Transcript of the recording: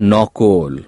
Nocol